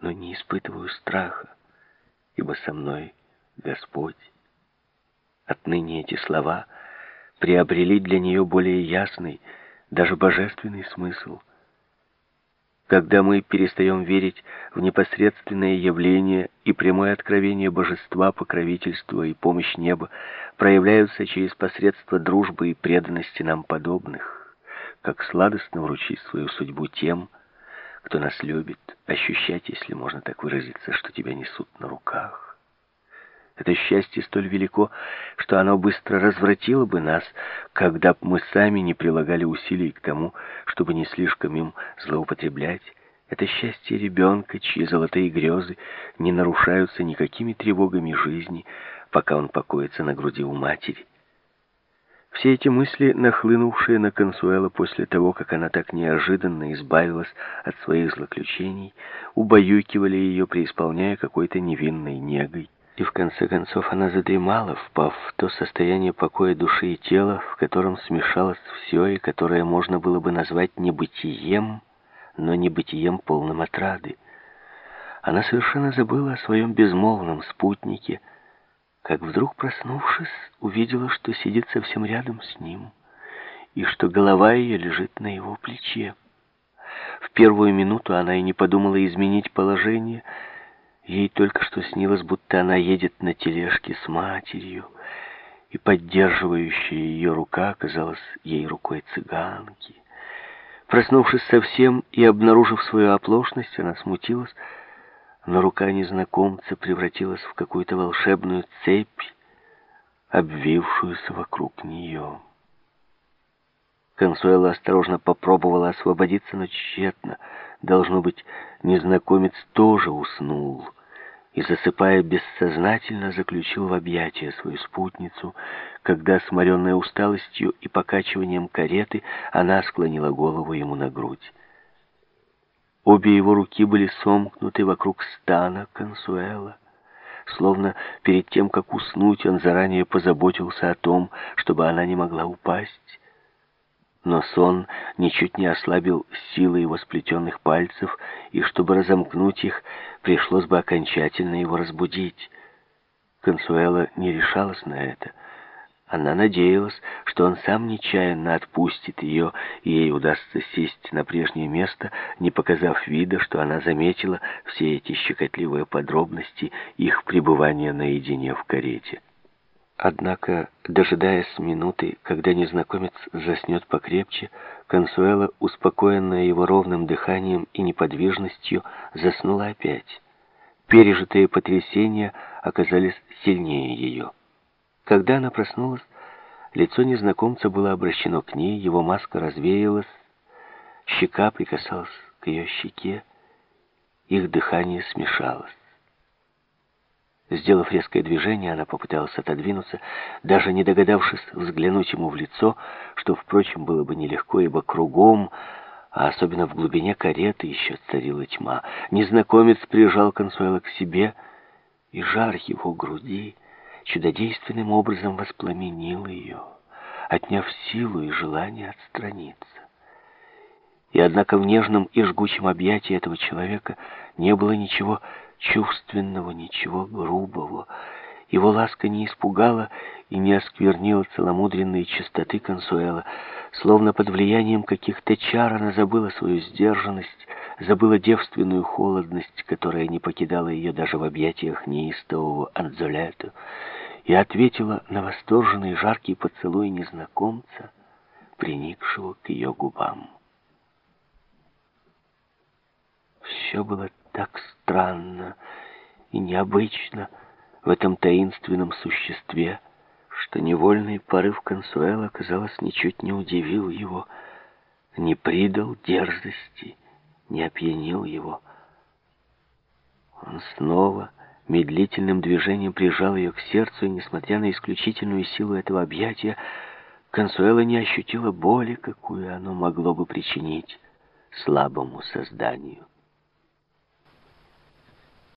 но не испытываю страха, ибо со мной Господь. Отныне эти слова приобрели для нее более ясный, даже божественный смысл. Когда мы перестаем верить в непосредственное явление и прямое откровение божества, покровительства и помощь неба проявляются через посредство дружбы и преданности нам подобных, как сладостно вручить свою судьбу тем, кто нас любит, ощущать, если можно так выразиться, что тебя несут на руках. Это счастье столь велико, что оно быстро развратило бы нас, когда б мы сами не прилагали усилий к тому, чтобы не слишком им злоупотреблять. Это счастье ребенка, чьи золотые грезы не нарушаются никакими тревогами жизни, пока он покоится на груди у матери. Все эти мысли, нахлынувшие на Консуэла после того, как она так неожиданно избавилась от своих злоключений, убаюкивали ее, преисполняя какой-то невинной негой. И в конце концов она задремала, впав в то состояние покоя души и тела, в котором смешалось все, и которое можно было бы назвать небытием, но небытием полным отрады. Она совершенно забыла о своем безмолвном спутнике, как вдруг, проснувшись, увидела, что сидит совсем рядом с ним, и что голова ее лежит на его плече. В первую минуту она и не подумала изменить положение, Ей только что снилось, будто она едет на тележке с матерью, и поддерживающая ее рука оказалась ей рукой цыганки. Проснувшись совсем и обнаружив свою оплошность, она смутилась, но рука незнакомца превратилась в какую-то волшебную цепь, обвившуюся вокруг нее. Консуэла осторожно попробовала освободиться, но тщетно. Должно быть, незнакомец тоже уснул и, засыпая бессознательно, заключил в объятия свою спутницу, когда, сморенная усталостью и покачиванием кареты, она склонила голову ему на грудь. Обе его руки были сомкнуты вокруг стана Консуэла, словно перед тем, как уснуть, он заранее позаботился о том, чтобы она не могла упасть но сон ничуть не ослабил силы его сплетенных пальцев, и чтобы разомкнуть их, пришлось бы окончательно его разбудить. Консуэла не решалась на это. Она надеялась, что он сам нечаянно отпустит ее, и ей удастся сесть на прежнее место, не показав вида, что она заметила все эти щекотливые подробности их пребывания наедине в карете. Однако, дожидаясь минуты, когда незнакомец заснет покрепче, Консуэла, успокоенная его ровным дыханием и неподвижностью, заснула опять. Пережитые потрясения оказались сильнее ее. Когда она проснулась, лицо незнакомца было обращено к ней, его маска развеялась, щека прикасалась к ее щеке, их дыхание смешалось. Сделав резкое движение, она попыталась отодвинуться, даже не догадавшись взглянуть ему в лицо, что, впрочем, было бы нелегко, ибо кругом, а особенно в глубине кареты, еще царила тьма. Незнакомец прижал Консуэла к себе, и жар его груди чудодейственным образом воспламенил ее, отняв силу и желание отстраниться. И однако в нежном и жгучем объятии этого человека не было ничего чувственного, ничего грубого. Его ласка не испугала и не осквернила целомудренной чистоты Консуэла. Словно под влиянием каких-то чар она забыла свою сдержанность, забыла девственную холодность, которая не покидала ее даже в объятиях неистового Анзолету, и ответила на восторженный жаркий поцелуй незнакомца, приникшего к ее губам. Все было так странно и необычно в этом таинственном существе, что невольный порыв Консуэла, казалось, ничуть не удивил его, не придал дерзости, не опьянил его. Он снова медлительным движением прижал ее к сердцу, и, несмотря на исключительную силу этого объятия, Консуэла не ощутила боли, какую оно могло бы причинить слабому созданию.